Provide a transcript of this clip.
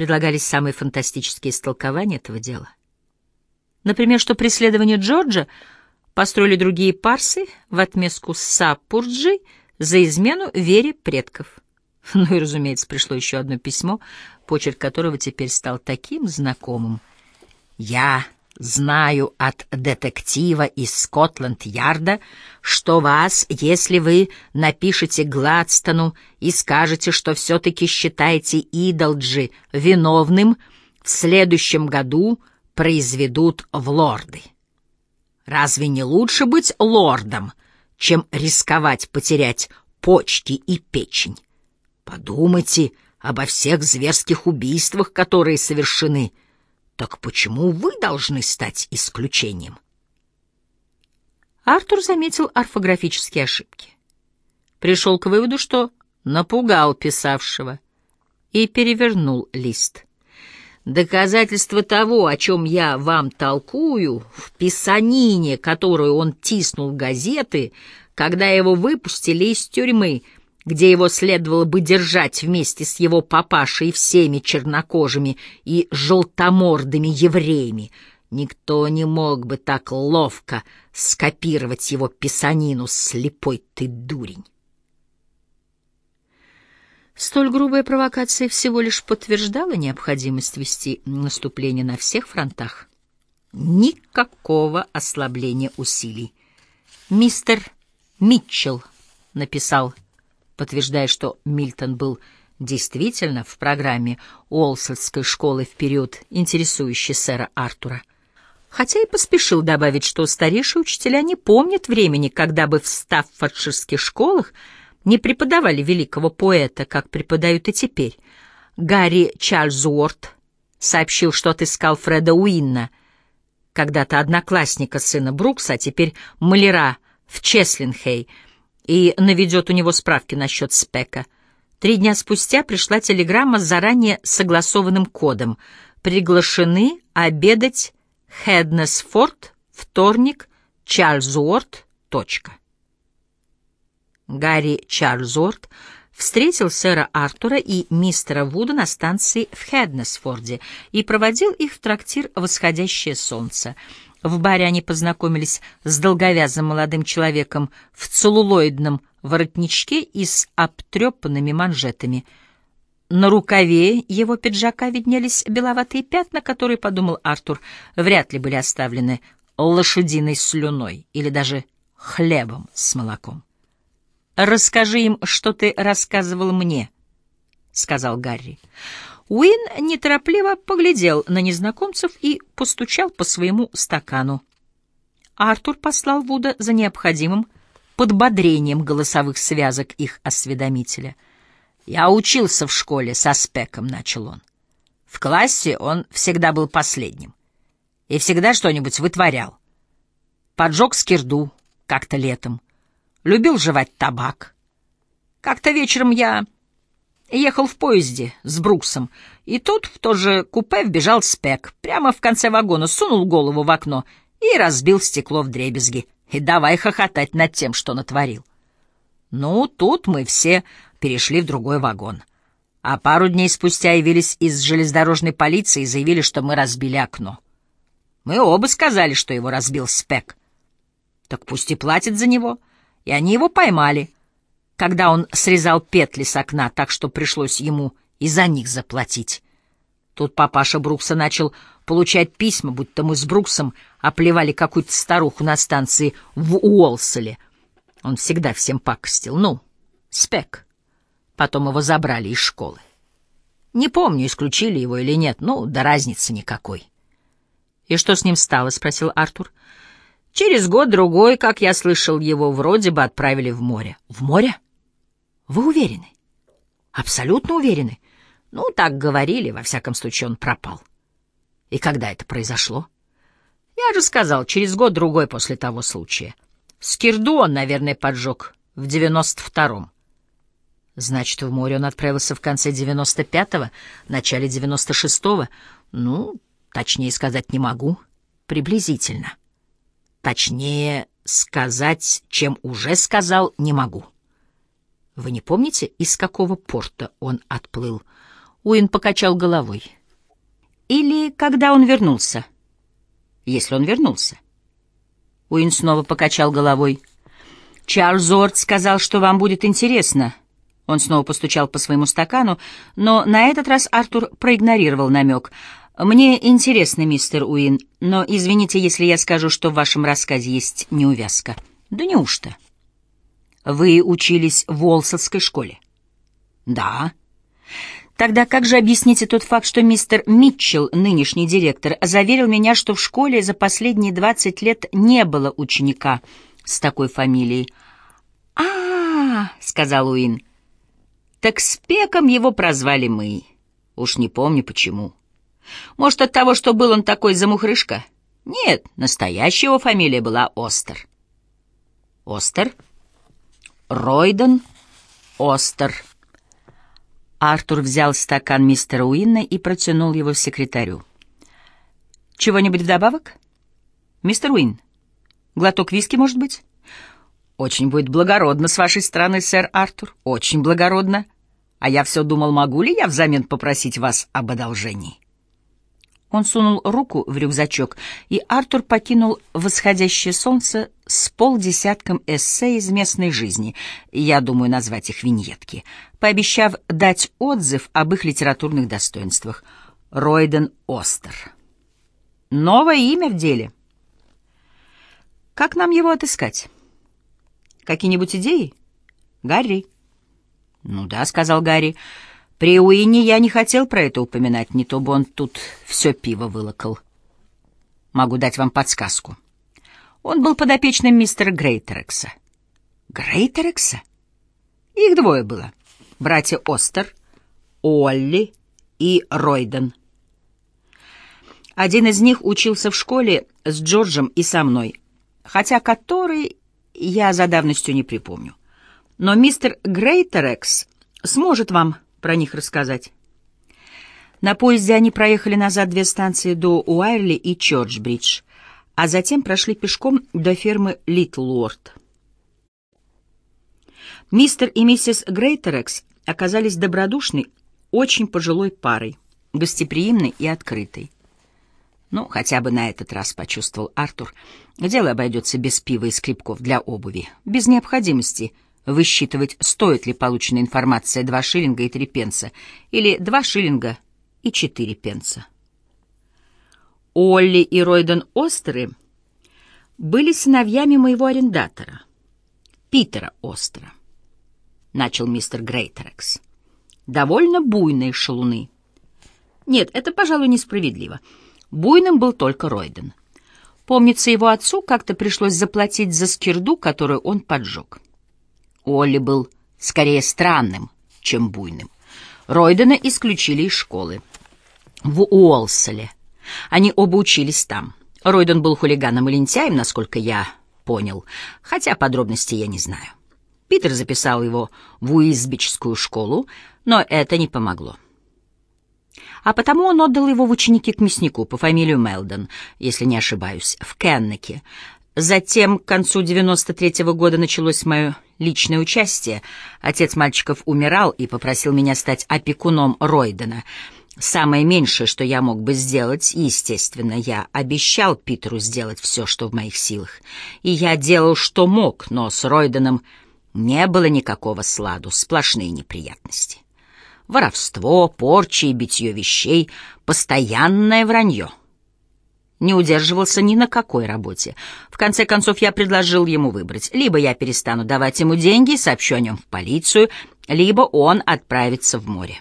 Предлагались самые фантастические истолкования этого дела. Например, что преследование Джорджа построили другие парсы в отместку Сапурджи за измену вере предков. Ну и, разумеется, пришло еще одно письмо, почерк которого теперь стал таким знакомым. «Я знаю от детектива из Скотланд-Ярда, что вас, если вы напишете Гладстону и скажете, что все-таки считаете Идолджи виновным, в следующем году произведут в лорды. Разве не лучше быть лордом, чем рисковать потерять почки и печень? Подумайте обо всех зверских убийствах, которые совершены. Так почему вы должны стать исключением? Артур заметил орфографические ошибки. Пришел к выводу, что напугал писавшего, и перевернул лист. Доказательство того, о чем я вам толкую, в писанине, которую он тиснул газеты, когда его выпустили из тюрьмы — где его следовало бы держать вместе с его папашей и всеми чернокожими и желтомордыми евреями, никто не мог бы так ловко скопировать его писанину, слепой ты дурень. Столь грубая провокация всего лишь подтверждала необходимость вести наступление на всех фронтах. Никакого ослабления усилий. Мистер Митчелл написал подтверждая, что Мильтон был действительно в программе Уолсетской школы в период, интересующей сэра Артура. Хотя и поспешил добавить, что старейшие учителя не помнят времени, когда бы в стаффордширских школах не преподавали великого поэта, как преподают и теперь. Гарри Чарльзуорт сообщил, что отыскал Фреда Уинна, когда-то одноклассника сына Брукса, а теперь маляра в Чеслинхей — и наведет у него справки насчет спека. Три дня спустя пришла телеграмма с заранее согласованным кодом. Приглашены обедать Хеднесфорд, вторник, Чарльзуорт, точка. Гарри Чарльзуорт встретил сэра Артура и мистера Вуда на станции в Хеднесфорде и проводил их в трактир «Восходящее солнце». В баре они познакомились с долговязым молодым человеком в целлулоидном воротничке и с обтрепанными манжетами. На рукаве его пиджака виднелись беловатые пятна, которые, подумал Артур, вряд ли были оставлены лошадиной слюной или даже хлебом с молоком. «Расскажи им, что ты рассказывал мне», — сказал Гарри. Уин неторопливо поглядел на незнакомцев и постучал по своему стакану. Артур послал Вуда за необходимым подбодрением голосовых связок их осведомителя. «Я учился в школе со Спеком», — начал он. «В классе он всегда был последним и всегда что-нибудь вытворял. Поджег скирду как-то летом, любил жевать табак. Как-то вечером я Ехал в поезде с Бруксом, и тут в то же купе вбежал Спек, прямо в конце вагона, сунул голову в окно и разбил стекло в дребезги. И давай хохотать над тем, что натворил. Ну, тут мы все перешли в другой вагон. А пару дней спустя явились из железнодорожной полиции и заявили, что мы разбили окно. Мы оба сказали, что его разбил Спек. Так пусть и платит за него. И они его поймали — когда он срезал петли с окна, так что пришлось ему и за них заплатить. Тут папаша Брукса начал получать письма, будто мы с Бруксом оплевали какую-то старуху на станции в Уолселе. Он всегда всем пакостил. Ну, спек. Потом его забрали из школы. Не помню, исключили его или нет, ну, да разницы никакой. — И что с ним стало? — спросил Артур. — Через год-другой, как я слышал, его вроде бы отправили в море. — В море? — вы уверены? Абсолютно уверены? Ну, так говорили, во всяком случае он пропал. И когда это произошло? Я же сказал, через год-другой после того случая. Скирду он, наверное, поджег в девяносто втором. Значит, в море он отправился в конце девяносто пятого, начале девяносто шестого. Ну, точнее сказать не могу. Приблизительно. Точнее сказать, чем уже сказал, не могу. Вы не помните, из какого порта он отплыл? Уин покачал головой. Или когда он вернулся? Если он вернулся. Уин снова покачал головой. Чарльз Орд сказал, что вам будет интересно. Он снова постучал по своему стакану, но на этот раз Артур проигнорировал намек. «Мне интересно, мистер Уин, но извините, если я скажу, что в вашем рассказе есть неувязка». «Да неужто?» «Вы учились в Уолсовской школе?» «Да». Тогда как же объясните тот факт, что мистер Митчелл, нынешний директор, заверил меня, что в школе за последние 20 лет не было ученика с такой фамилией? а, -а, -а сказал Уин. «Так спеком его прозвали мы. Уж не помню почему. Может, от того, что был он такой замухрышка? Нет, настоящая его фамилия была Остер». «Остер?» «Ройден Остер». Артур взял стакан мистера Уинна и протянул его секретарю. «Чего-нибудь вдобавок? Мистер Уин, глоток виски, может быть?» «Очень будет благородно с вашей стороны, сэр Артур, очень благородно. А я все думал, могу ли я взамен попросить вас об одолжении?» Он сунул руку в рюкзачок, и Артур покинул восходящее солнце с полдесятком эссе из местной жизни, я думаю назвать их виньетки, пообещав дать отзыв об их литературных достоинствах. Ройден Остер. Новое имя в деле. Как нам его отыскать? Какие-нибудь идеи? Гарри? Ну да, сказал Гарри. При Уинне я не хотел про это упоминать, не то бы он тут все пиво вылокал. Могу дать вам подсказку. Он был подопечным мистера Грейтерекса. Грейтерекса? Их двое было. Братья Остер, Олли и Ройден. Один из них учился в школе с Джорджем и со мной, хотя который я за давностью не припомню. Но мистер Грейтерекс сможет вам про них рассказать. На поезде они проехали назад две станции до Уайрли и Чорчбридж, а затем прошли пешком до фермы Литлуорт. Мистер и миссис Грейтерекс оказались добродушной, очень пожилой парой, гостеприимной и открытой. Ну, хотя бы на этот раз, почувствовал Артур, дело обойдется без пива и скребков для обуви, без необходимости — высчитывать, стоит ли полученная информация 2 шиллинга и 3 пенса или 2 шиллинга и 4 пенса. Олли и Ройден Остеры были сыновьями моего арендатора, Питера Остера, начал мистер Грейтерекс. Довольно буйные шалуны. Нет, это, пожалуй, несправедливо. Буйным был только Ройден. Помнится, его отцу как-то пришлось заплатить за скирду, которую он поджег. Олли был скорее странным, чем буйным. Ройдена исключили из школы. В Уолселе. Они оба учились там. Ройден был хулиганом и лентяем, насколько я понял, хотя подробностей я не знаю. Питер записал его в Уизбичскую школу, но это не помогло. А потому он отдал его в ученики к мяснику по фамилии Мелдон, если не ошибаюсь, в Кеннеке. Затем, к концу 93-го года, началось мое личное участие. Отец мальчиков умирал и попросил меня стать опекуном Ройдена. Самое меньшее, что я мог бы сделать, естественно, я обещал Питеру сделать все, что в моих силах. И я делал, что мог, но с Ройденом не было никакого сладу, сплошные неприятности. Воровство, порча и битье вещей, постоянное вранье — не удерживался ни на какой работе. В конце концов, я предложил ему выбрать. Либо я перестану давать ему деньги и сообщу о нем в полицию, либо он отправится в море.